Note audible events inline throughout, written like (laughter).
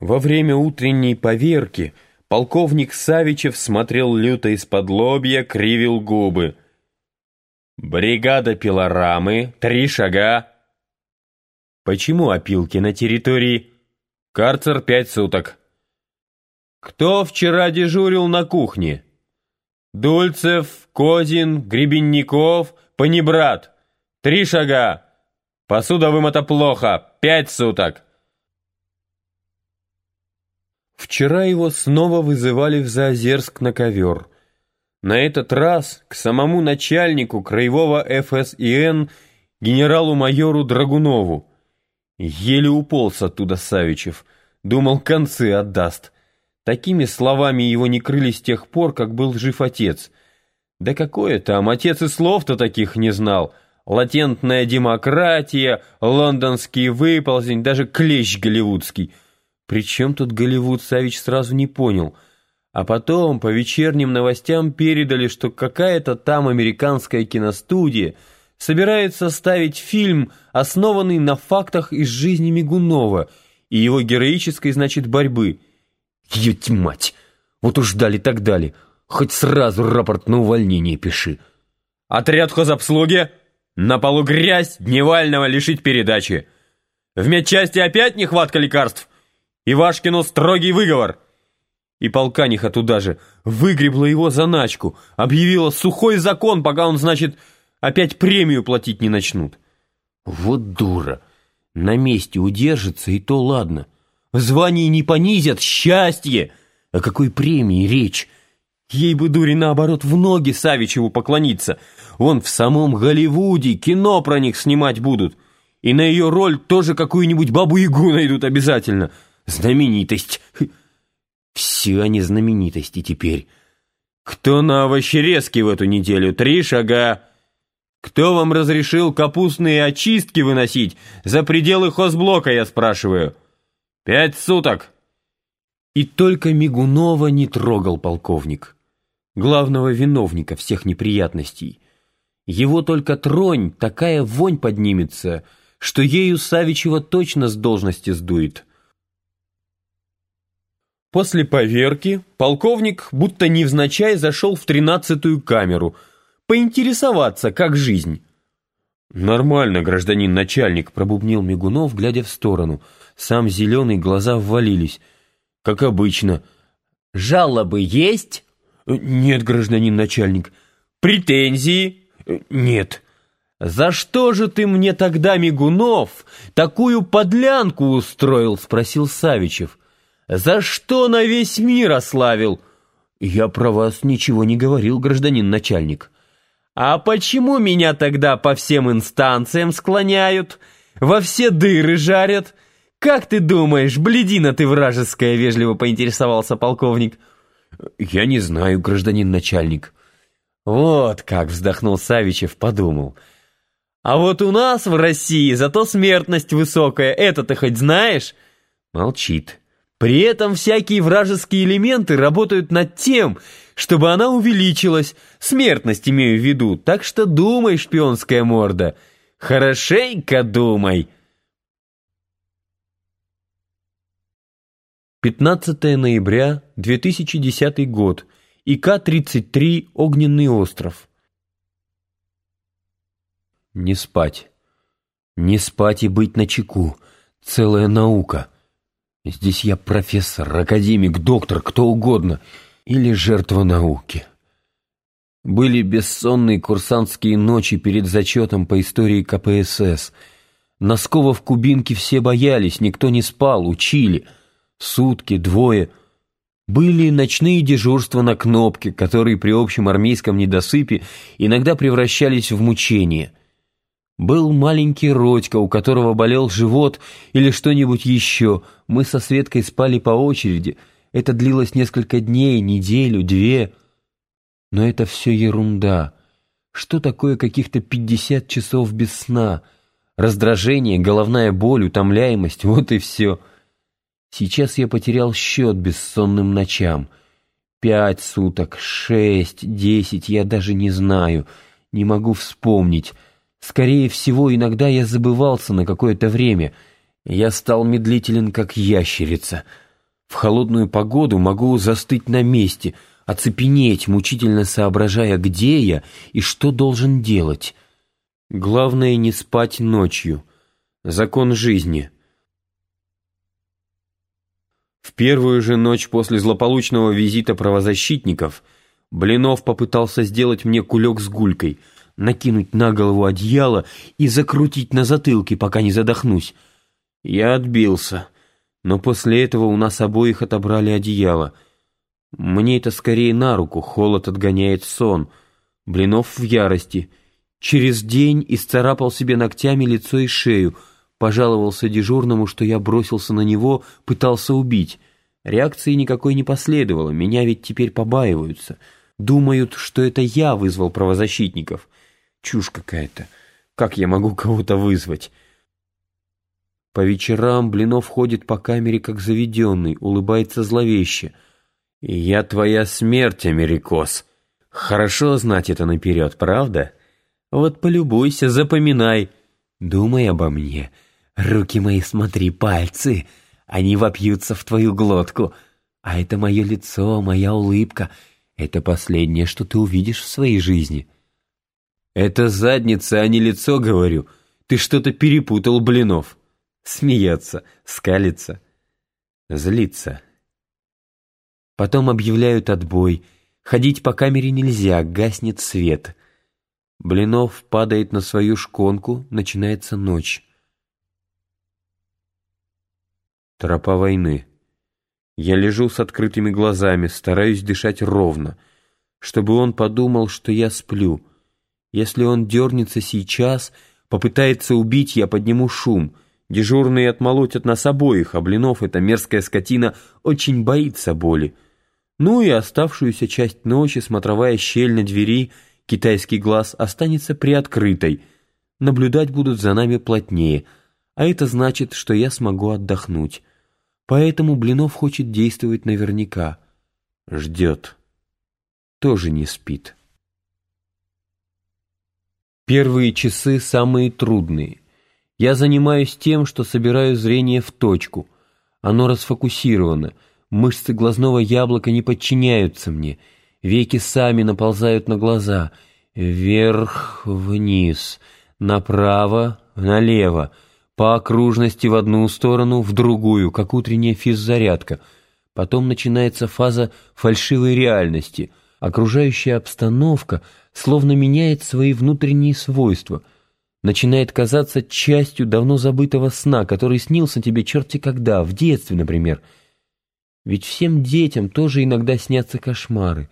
Во время утренней поверки полковник Савичев смотрел люто из-под лобья, кривил губы. «Бригада пилорамы, три шага». «Почему опилки на территории?» «Карцер пять суток». «Кто вчера дежурил на кухне?» «Дульцев, Козин, Гребенников, Панибрат. Три шага. Посуда вымыта плохо, пять суток». Вчера его снова вызывали в Заозерск на ковер. На этот раз к самому начальнику краевого ФСИН генералу-майору Драгунову. Еле уполз оттуда Савичев. Думал, концы отдаст. Такими словами его не крыли с тех пор, как был жив отец. Да какое там, отец и слов-то таких не знал. Латентная демократия, лондонский выползень, даже клещ голливудский — причем тут Голливуд, Савич сразу не понял. А потом по вечерним новостям передали, что какая-то там американская киностудия собирается ставить фильм, основанный на фактах из жизни Мигунова и его героической, значит, борьбы. Ють мать! Вот уж дали так дали. Хоть сразу рапорт на увольнение пиши. Отряд хозобслуги! На полу грязь, Дневального лишить передачи. В медчасти опять нехватка лекарств? Ивашкину строгий выговор!» И полканиха туда же выгребла его заначку, объявила сухой закон, пока он, значит, опять премию платить не начнут. Вот дура! На месте удержится, и то ладно. В звании не понизят, счастье! О какой премии речь? Ей бы, дури, наоборот, в ноги Савичеву поклониться. Вон в самом Голливуде кино про них снимать будут. И на ее роль тоже какую-нибудь бабу-ягу найдут обязательно — Знаменитость. (laughs) Все они знаменитости теперь. Кто на овощерезке в эту неделю? Три шага. Кто вам разрешил капустные очистки выносить? За пределы хозблока, я спрашиваю. Пять суток. И только Мигунова не трогал полковник. Главного виновника всех неприятностей. Его только тронь, такая вонь поднимется, что ею Савичева точно с должности сдует. После поверки полковник будто невзначай зашел в тринадцатую камеру, поинтересоваться, как жизнь. «Нормально, гражданин начальник», — пробубнил Мигунов, глядя в сторону. Сам зеленый, глаза ввалились. «Как обычно». «Жалобы есть?» «Нет, гражданин начальник». «Претензии?» «Нет». «За что же ты мне тогда, Мигунов, такую подлянку устроил?» — спросил Савичев. За что на весь мир ославил?» «Я про вас ничего не говорил, гражданин начальник». «А почему меня тогда по всем инстанциям склоняют? Во все дыры жарят? Как ты думаешь, бледина ты вражеская?» — вежливо поинтересовался полковник. «Я не знаю, гражданин начальник». «Вот как!» — вздохнул Савичев, подумал. «А вот у нас в России зато смертность высокая. Это ты хоть знаешь?» Молчит. При этом всякие вражеские элементы работают над тем, чтобы она увеличилась, смертность имею в виду, так что думай, шпионская морда, хорошенько думай. 15 ноября 2010 год. ИК-33 «Огненный остров». Не спать. Не спать и быть начеку. Целая наука. Здесь я профессор, академик, доктор, кто угодно. Или жертва науки. Были бессонные курсантские ночи перед зачетом по истории КПСС. Носкова в Кубинке все боялись, никто не спал, учили. Сутки, двое. Были ночные дежурства на кнопке, которые при общем армейском недосыпе иногда превращались в мучение — был маленький Родька, у которого болел живот или что-нибудь еще. Мы со Светкой спали по очереди. Это длилось несколько дней, неделю, две. Но это все ерунда. Что такое каких-то пятьдесят часов без сна? Раздражение, головная боль, утомляемость — вот и все. Сейчас я потерял счет бессонным ночам. Пять суток, шесть, десять, я даже не знаю. Не могу вспомнить. Скорее всего, иногда я забывался на какое-то время. Я стал медлителен, как ящерица — В холодную погоду могу застыть на месте, оцепенеть, мучительно соображая, где я и что должен делать. Главное не спать ночью. Закон жизни. В первую же ночь после злополучного визита правозащитников Блинов попытался сделать мне кулек с гулькой, накинуть на голову одеяло и закрутить на затылке, пока не задохнусь. Я отбился, но после этого у нас обоих отобрали одеяло. Мне это скорее на руку, холод отгоняет сон. Блинов в ярости. Через день исцарапал себе ногтями лицо и шею — Пожаловался дежурному, что я бросился на него, пытался убить. Реакции никакой не последовало, меня ведь теперь побаиваются. Думают, что это я вызвал правозащитников. Чушь какая-то. Как я могу кого-то вызвать? По вечерам Блинов ходит по камере как заведенный, улыбается зловеще. «Я твоя смерть, Америкос. Хорошо знать это наперед, правда? Вот полюбуйся, запоминай. Думай обо мне». Руки мои, смотри, пальцы, они вопьются в твою глотку. А это мое лицо, моя улыбка. Это последнее, что ты увидишь в своей жизни. Это задница, а не лицо, говорю. Ты что-то перепутал, Блинов. Смеется, скалится, злится. Потом объявляют отбой. Ходить по камере нельзя, гаснет свет. Блинов падает на свою шконку, начинается ночь. Тропа войны. Я лежу с открытыми глазами, стараюсь дышать ровно, чтобы он подумал, что я сплю. Если он дернется сейчас, попытается убить, я подниму шум. Дежурные отмолотят нас обоих, а Блинов, эта мерзкая скотина, очень боится боли. Ну и оставшуюся часть ночи смотровая щель на двери, китайский глаз, останется приоткрытой. Наблюдать будут за нами плотнее — а это значит, что я смогу отдохнуть. Поэтому Блинов хочет действовать наверняка. Ждет. Тоже не спит. Первые часы самые трудные. Я занимаюсь тем, что собираю зрение в точку. Оно расфокусировано. Мышцы глазного яблока не подчиняются мне. Веки сами наползают на глаза. Вверх, вниз, направо, налево по окружности в одну сторону, в другую, как утренняя физзарядка. Потом начинается фаза фальшивой реальности. Окружающая обстановка словно меняет свои внутренние свойства. Начинает казаться частью давно забытого сна, который снился тебе черти когда, в детстве, например. Ведь всем детям тоже иногда снятся кошмары.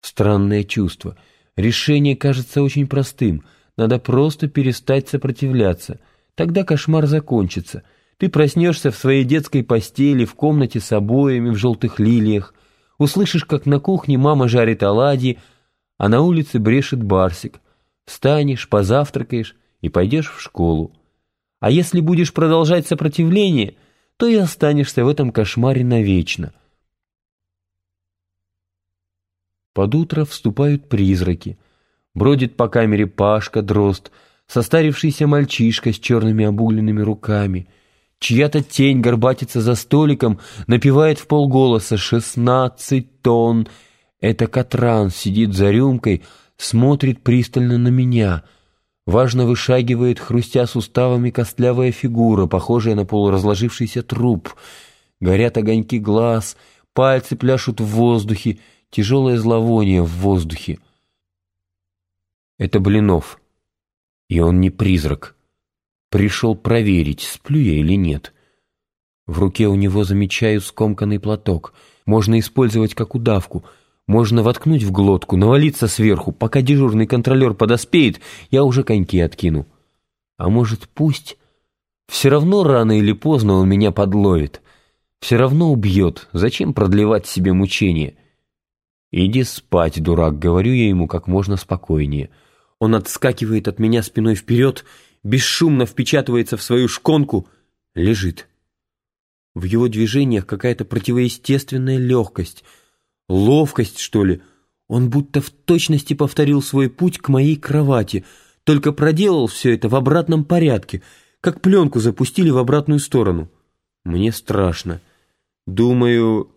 Странное чувство. Решение кажется очень простым. Надо просто перестать сопротивляться — Тогда кошмар закончится. Ты проснешься в своей детской постели, в комнате с обоями в желтых лилиях, услышишь, как на кухне мама жарит оладьи, а на улице брешет барсик. Встанешь, позавтракаешь и пойдешь в школу. А если будешь продолжать сопротивление, то и останешься в этом кошмаре навечно. Под утро вступают призраки. Бродит по камере Пашка, Дрозд — состарившийся мальчишка с черными обугленными руками. Чья-то тень горбатится за столиком, напевает в полголоса «шестнадцать тонн». Это Катран сидит за рюмкой, смотрит пристально на меня. Важно вышагивает, хрустя суставами, костлявая фигура, похожая на полуразложившийся труп. Горят огоньки глаз, пальцы пляшут в воздухе, тяжелое зловоние в воздухе. Это Блинов. И он не призрак. Пришел проверить, сплю я или нет. В руке у него замечаю скомканный платок. Можно использовать как удавку. Можно воткнуть в глотку, навалиться сверху. Пока дежурный контролер подоспеет, я уже коньки откину. А может, пусть... Все равно рано или поздно он меня подловит. Все равно убьет. Зачем продлевать себе мучения? «Иди спать, дурак», — говорю я ему как можно спокойнее. Он отскакивает от меня спиной вперед, бесшумно впечатывается в свою шконку, лежит. В его движениях какая-то противоестественная легкость, ловкость, что ли. Он будто в точности повторил свой путь к моей кровати, только проделал все это в обратном порядке, как пленку запустили в обратную сторону. Мне страшно. Думаю,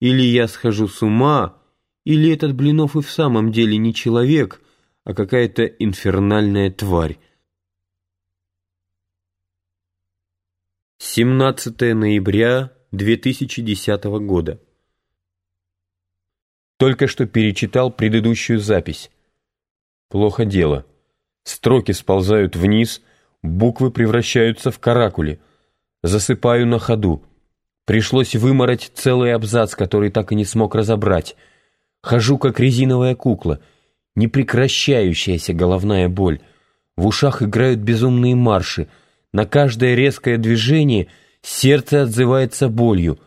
или я схожу с ума, или этот Блинов и в самом деле не человек, а какая-то инфернальная тварь. 17 ноября 2010 года. Только что перечитал предыдущую запись. Плохо дело. Строки сползают вниз, буквы превращаются в каракули. Засыпаю на ходу. Пришлось вымороть целый абзац, который так и не смог разобрать. Хожу, как резиновая кукла. Непрекращающаяся головная боль. В ушах играют безумные марши. На каждое резкое движение сердце отзывается болью.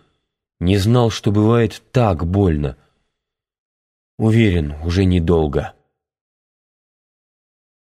Не знал, что бывает так больно. Уверен, уже недолго.